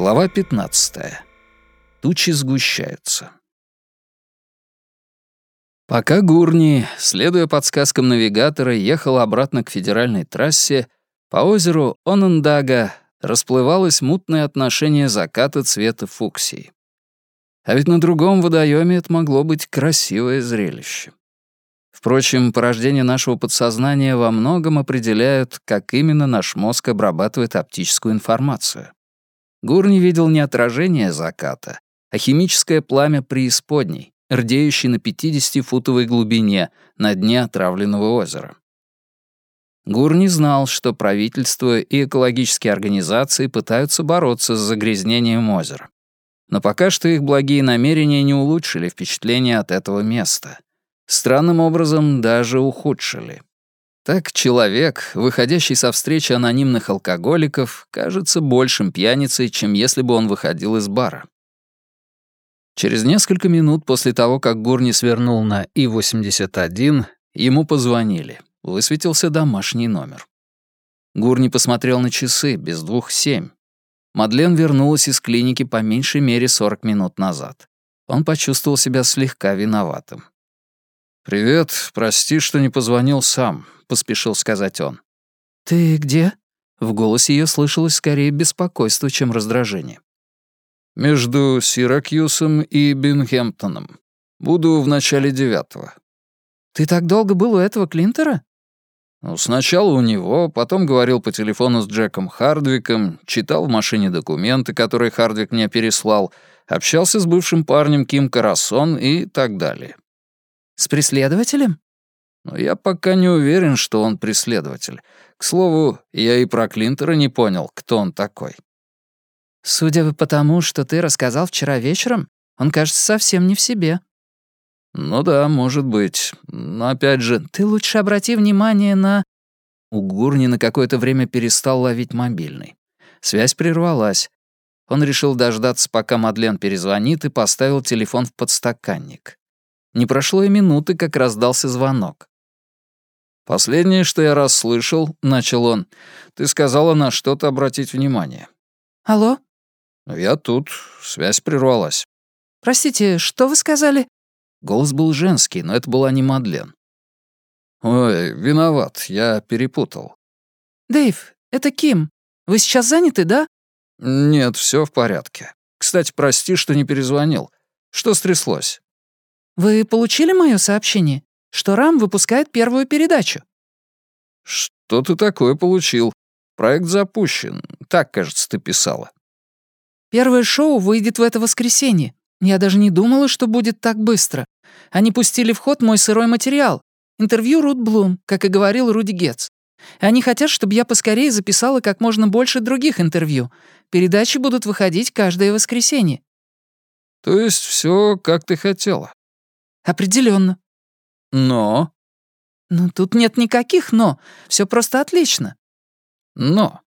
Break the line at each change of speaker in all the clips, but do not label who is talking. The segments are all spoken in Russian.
Глава 15. Тучи сгущаются. Пока Гурни, следуя подсказкам навигатора, ехал обратно к федеральной трассе, по озеру Онондага расплывалось мутное отношение заката цвета фуксии. А ведь на другом водоеме это могло быть красивое зрелище. Впрочем, порождение нашего подсознания во многом определяют, как именно наш мозг обрабатывает оптическую информацию. Гурни видел не отражение заката, а химическое пламя преисподней, рдеющий на 50-футовой глубине на дне отравленного озера. Гурни знал, что правительство и экологические организации пытаются бороться с загрязнением озера. Но пока что их благие намерения не улучшили впечатление от этого места. Странным образом даже ухудшили. Так человек, выходящий со встречи анонимных алкоголиков, кажется большим пьяницей, чем если бы он выходил из бара. Через несколько минут после того, как Гурни свернул на И-81, ему позвонили. Высветился домашний номер. Гурни посмотрел на часы, без двух семь. Мадлен вернулась из клиники по меньшей мере 40 минут назад. Он почувствовал себя слегка виноватым. «Привет, прости, что не позвонил сам поспешил сказать он. «Ты где?» В голосе ее слышалось скорее беспокойство, чем раздражение. «Между Сиракьюсом и Бинхемптоном. Буду в начале девятого». «Ты так долго был у этого Клинтера?» Ну, сначала у него, потом говорил по телефону с Джеком Хардвиком, читал в машине документы, которые Хардвик мне переслал, общался с бывшим парнем Ким Карасон и так далее. «С преследователем?» Но я пока не уверен, что он преследователь. К слову, я и про Клинтера не понял, кто он такой. Судя по тому, что ты рассказал вчера вечером, он кажется совсем не в себе. Ну да, может быть. Но опять же, ты лучше обрати внимание на... У Гурни на какое-то время перестал ловить мобильный. Связь прервалась. Он решил дождаться, пока Мадлен перезвонит, и поставил телефон в подстаканник. Не прошло и минуты, как раздался звонок. «Последнее, что я раз слышал, — начал он, — ты сказала на что-то обратить внимание».
«Алло?»
«Я тут. Связь прервалась».
«Простите, что вы сказали?»
Голос был женский, но это была не Мадлен. «Ой, виноват, я перепутал».
«Дэйв, это Ким. Вы сейчас заняты, да?»
«Нет, все в порядке. Кстати, прости, что не перезвонил. Что стряслось?»
«Вы получили мое сообщение?» что РАМ выпускает первую передачу».
«Что ты такое получил? Проект запущен. Так, кажется, ты писала».
«Первое шоу выйдет в это воскресенье. Я даже не думала, что будет так быстро. Они пустили в ход мой сырой материал. Интервью Рут Блум, как и говорил Руди Гетц. Они хотят, чтобы я поскорее записала как можно больше других интервью. Передачи будут выходить каждое воскресенье».
«То есть все, как ты хотела?»
Определенно.
Но?
Ну, тут нет никаких «но». Все просто отлично.
Но?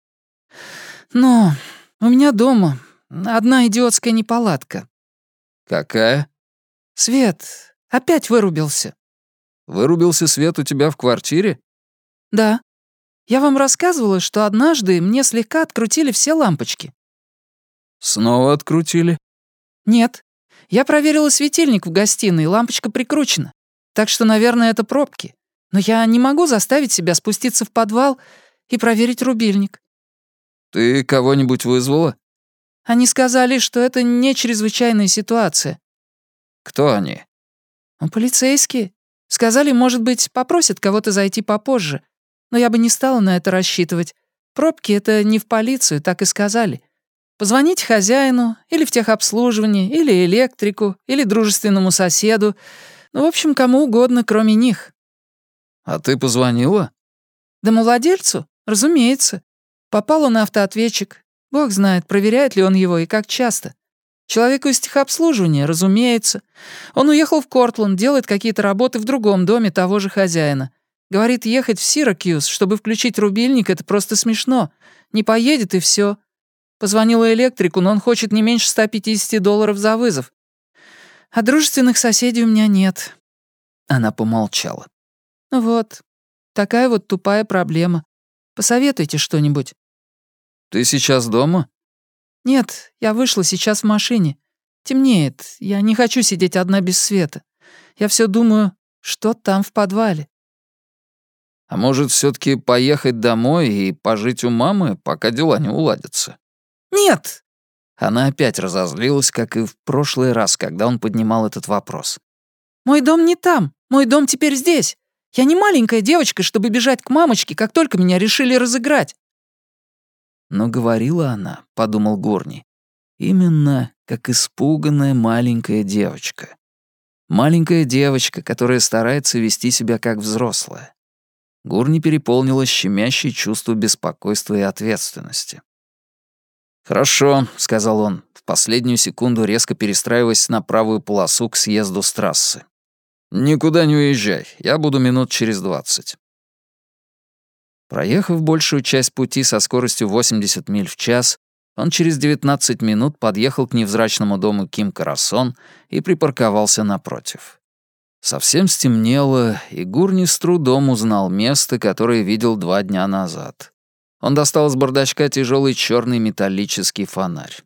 Но у меня дома одна идиотская неполадка.
Какая?
Свет опять вырубился.
Вырубился свет у тебя в квартире?
Да. Я вам рассказывала, что однажды мне слегка открутили все лампочки.
Снова открутили?
Нет. Я проверила светильник в гостиной, лампочка прикручена. Так что, наверное, это пробки. Но я не могу заставить себя спуститься в подвал и проверить рубильник».
«Ты кого-нибудь вызвала?»
«Они сказали, что это не чрезвычайная ситуация».
«Кто они?»
«Ну, «Полицейские. Сказали, может быть, попросят кого-то зайти попозже. Но я бы не стала на это рассчитывать. Пробки — это не в полицию, так и сказали. Позвонить хозяину, или в техобслуживание, или электрику, или дружественному соседу. Ну, в общем, кому угодно, кроме них».
«А ты позвонила?»
«Домовладельцу? Разумеется. Попала на автоответчик. Бог знает, проверяет ли он его и как часто. Человеку из техобслуживания, разумеется. Он уехал в Кортланд, делает какие-то работы в другом доме того же хозяина. Говорит, ехать в Сиракьюз, чтобы включить рубильник, это просто смешно. Не поедет и все. Позвонила электрику, но он хочет не меньше 150 долларов за вызов. А дружественных соседей у меня нет». Она помолчала. «Вот, такая вот тупая проблема. Посоветуйте что-нибудь».
«Ты сейчас дома?»
«Нет, я вышла сейчас в машине. Темнеет. Я не хочу сидеть одна без света. Я все думаю, что там в подвале».
«А может, все таки поехать домой и пожить у мамы, пока дела не уладятся?»
«Нет!»
Она опять разозлилась, как и в прошлый раз, когда он поднимал этот вопрос.
«Мой дом не там. Мой дом теперь здесь. Я не маленькая девочка, чтобы бежать к мамочке, как только меня решили разыграть».
Но говорила она, — подумал Горни, — именно как испуганная маленькая девочка. Маленькая девочка, которая старается вести себя как взрослая. Гурни переполнило щемящее чувство беспокойства и ответственности. «Хорошо», — сказал он, в последнюю секунду резко перестраиваясь на правую полосу к съезду с трассы. «Никуда не уезжай, я буду минут через двадцать». Проехав большую часть пути со скоростью 80 миль в час, он через 19 минут подъехал к невзрачному дому Ким Карасон и припарковался напротив. Совсем стемнело, и Гурни с трудом узнал место, которое видел два дня назад. Он достал из бардачка тяжелый черный металлический фонарь.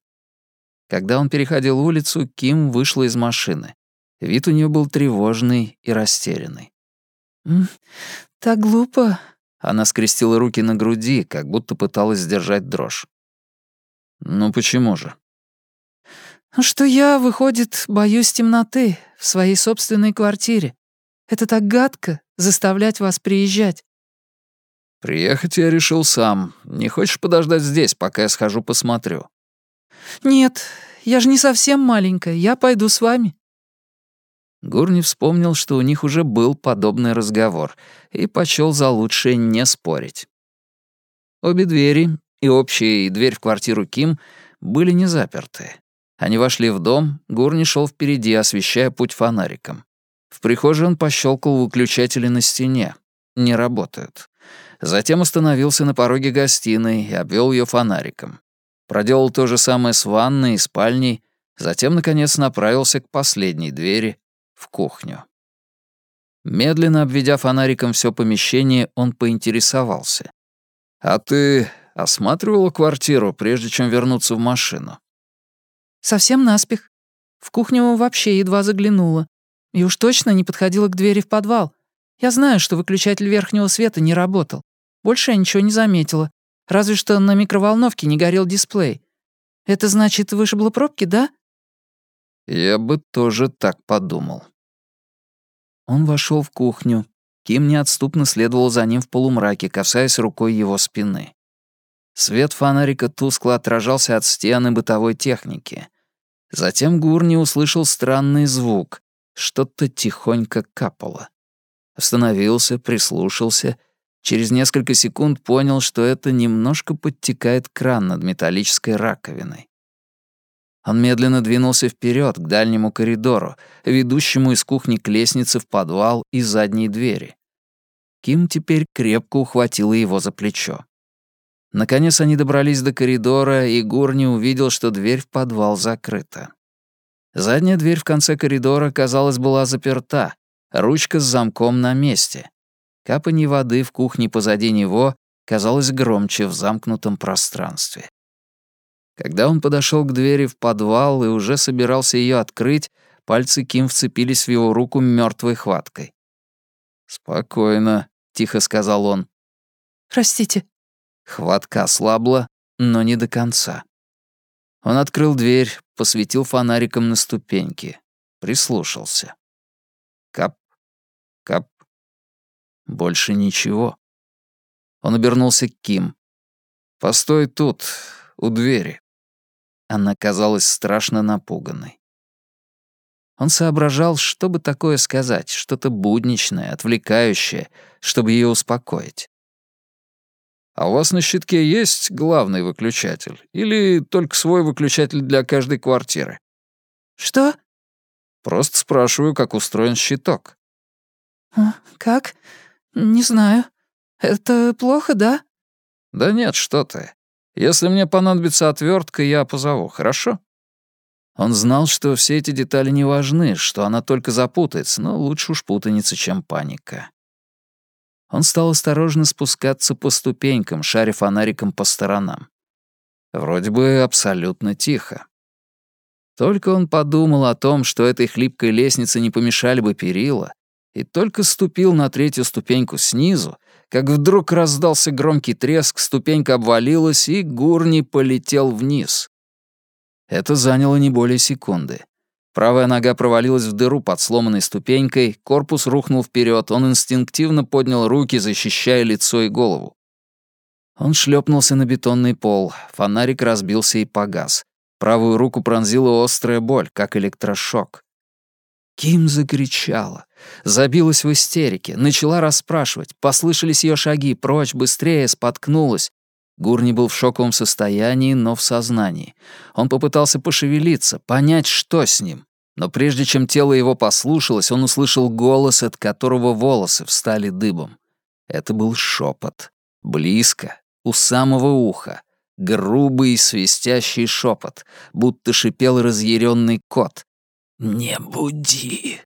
Когда он переходил улицу, Ким вышла из машины. Вид у нее был тревожный и растерянный.
«Так глупо».
Она скрестила руки на груди, как будто пыталась сдержать дрожь. «Ну почему же?»
«Что я, выходит, боюсь темноты в своей собственной квартире. Это так гадко — заставлять вас приезжать».
«Приехать я решил сам. Не хочешь подождать здесь, пока я схожу посмотрю?»
«Нет, я же не совсем маленькая, я пойду с вами».
Гурни вспомнил, что у них уже был подобный разговор, и почел за лучшее не спорить. Обе двери, и общая, и дверь в квартиру Ким, были не заперты. Они вошли в дом, Гурни шел впереди, освещая путь фонариком. В прихожей он пощелкал выключатели на стене. Не работают. Затем остановился на пороге гостиной и обвел ее фонариком. Проделал то же самое с ванной и спальней, затем, наконец, направился к последней двери, в кухню. Медленно обведя фонариком все помещение, он поинтересовался. «А ты осматривала квартиру, прежде чем вернуться в машину?»
«Совсем наспех. В кухню вообще едва заглянула. И уж точно не подходила к двери в подвал. Я знаю, что выключатель верхнего света не работал. Больше я ничего не заметила. Разве что на микроволновке не горел дисплей. Это значит, вышибло пробки, да?»
Я бы тоже так подумал. Он вошел в кухню. Ким неотступно следовал за ним в полумраке, касаясь рукой его спины. Свет фонарика тускло отражался от стены бытовой техники. Затем Гурни услышал странный звук. Что-то тихонько капало. Остановился, прислушался. Через несколько секунд понял, что это немножко подтекает кран над металлической раковиной. Он медленно двинулся вперед к дальнему коридору, ведущему из кухни к лестнице в подвал и задней двери. Ким теперь крепко ухватила его за плечо. Наконец они добрались до коридора, и Гурни увидел, что дверь в подвал закрыта. Задняя дверь в конце коридора, казалось, была заперта, ручка с замком на месте. Капанье воды в кухне позади него казалось громче в замкнутом пространстве. Когда он подошел к двери в подвал и уже собирался ее открыть, пальцы Ким вцепились в его руку мертвой хваткой. «Спокойно», — тихо сказал он.
«Простите».
Хватка ослабла, но не до конца. Он открыл дверь, посветил фонариком на ступеньки, прислушался. Кап, кап. Больше ничего. Он обернулся к Ким. «Постой тут, у двери». Она казалась страшно напуганной. Он соображал, что бы такое сказать, что-то будничное, отвлекающее, чтобы ее успокоить. «А у вас на щитке есть главный выключатель? Или только свой выключатель для каждой квартиры?»
«Что?»
«Просто спрашиваю, как устроен щиток».
«А, «Как? Не знаю. Это плохо, да?»
«Да нет, что ты. Если мне понадобится отвертка, я позову, хорошо?» Он знал, что все эти детали не важны, что она только запутается, но лучше уж путаница, чем паника. Он стал осторожно спускаться по ступенькам, шаря фонариком по сторонам. Вроде бы абсолютно тихо. Только он подумал о том, что этой хлипкой лестнице не помешали бы перила, и только ступил на третью ступеньку снизу, как вдруг раздался громкий треск, ступенька обвалилась, и Гурни полетел вниз. Это заняло не более секунды. Правая нога провалилась в дыру под сломанной ступенькой, корпус рухнул вперед, он инстинктивно поднял руки, защищая лицо и голову. Он шлепнулся на бетонный пол, фонарик разбился и погас. Правую руку пронзила острая боль, как электрошок. Ким закричала, забилась в истерике, начала расспрашивать, послышались ее шаги, прочь, быстрее, споткнулась. Гурни был в шоковом состоянии, но в сознании. Он попытался пошевелиться, понять, что с ним. Но прежде чем тело его послушалось, он услышал голос, от которого волосы встали дыбом. Это был шепот. Близко, у самого уха. Грубый свистящий шепот, будто шипел разъяренный кот. «Не буди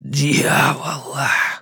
дьявола!»